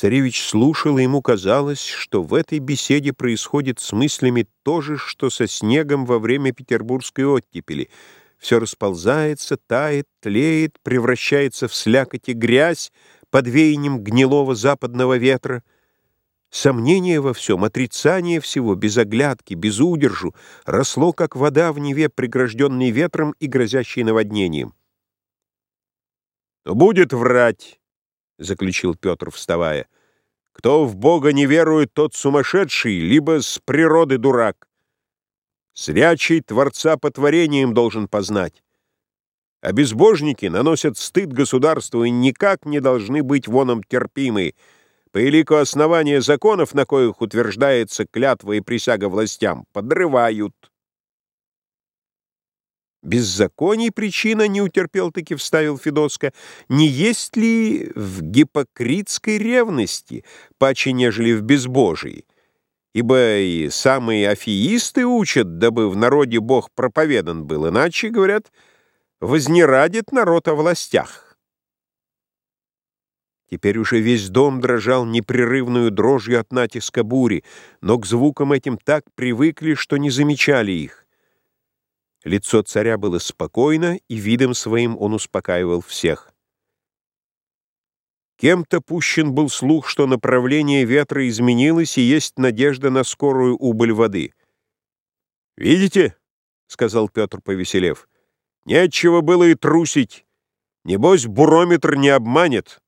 Царевич слушал, и ему казалось, что в этой беседе происходит с мыслями то же, что со снегом во время петербургской оттепели. Все расползается, тает, тлеет, превращается в слякоть и грязь под веянием гнилого западного ветра. Сомнение во всем, отрицание всего, без оглядки, без удержу, росло, как вода в Неве, прегражденной ветром и грозящей наводнением. «Будет врать!» — заключил Петр, вставая. «Кто в Бога не верует, тот сумасшедший, либо с природы дурак. Зрячий Творца по творениям должен познать. А безбожники наносят стыд государству и никак не должны быть воном терпимы. По элику основания законов, на коих утверждается клятва и присяга властям, подрывают». Беззаконий причина, не утерпел таки вставил Федоска, не есть ли в гипокритской ревности, паче нежели в безбожии? Ибо и самые афеисты учат, дабы в народе Бог проповедан был, иначе, говорят, вознерадит народ о властях. Теперь уже весь дом дрожал непрерывную дрожью от натиска бури, но к звукам этим так привыкли, что не замечали их. Лицо царя было спокойно, и видом своим он успокаивал всех. Кем-то пущен был слух, что направление ветра изменилось, и есть надежда на скорую убыль воды. «Видите?» — сказал Петр, повеселев. «Нечего было и трусить. Небось, бурометр не обманет».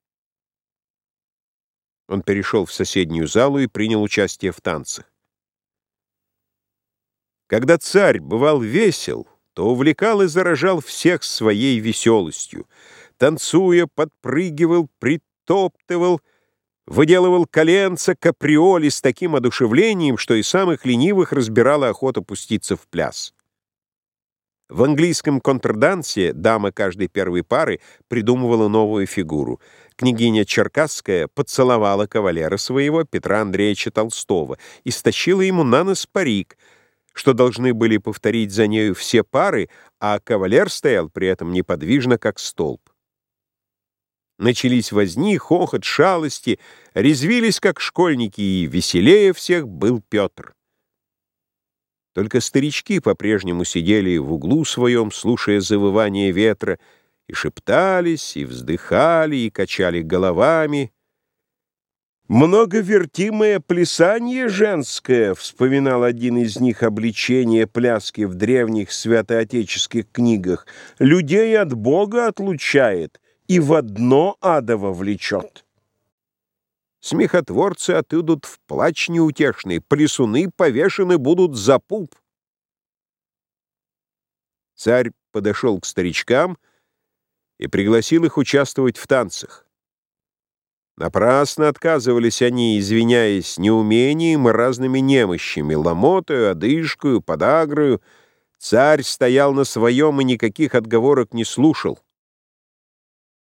Он перешел в соседнюю залу и принял участие в танцах. Когда царь бывал весел, то увлекал и заражал всех своей веселостью. Танцуя, подпрыгивал, притоптывал, выделывал коленца, каприоли с таким одушевлением, что и самых ленивых разбирала охота пуститься в пляс. В английском контрдансе дама каждой первой пары придумывала новую фигуру. Княгиня Черкасская поцеловала кавалера своего, Петра Андреевича Толстого, и стащила ему на нос парик — что должны были повторить за нею все пары, а кавалер стоял при этом неподвижно, как столб. Начались возни, хохот, шалости, резвились, как школьники, и веселее всех был Петр. Только старички по-прежнему сидели в углу своем, слушая завывание ветра, и шептались, и вздыхали, и качали головами, «Многовертимое плясание женское», — вспоминал один из них обличение пляски в древних святоотеческих книгах, «людей от Бога отлучает и в одно адово влечет». Смехотворцы отыдут в плач неутешный, плясуны повешены будут за пуп. Царь подошел к старичкам и пригласил их участвовать в танцах. Напрасно отказывались они, извиняясь неумением и разными немощами, ломотою, одышкою, подагрою. Царь стоял на своем и никаких отговорок не слушал.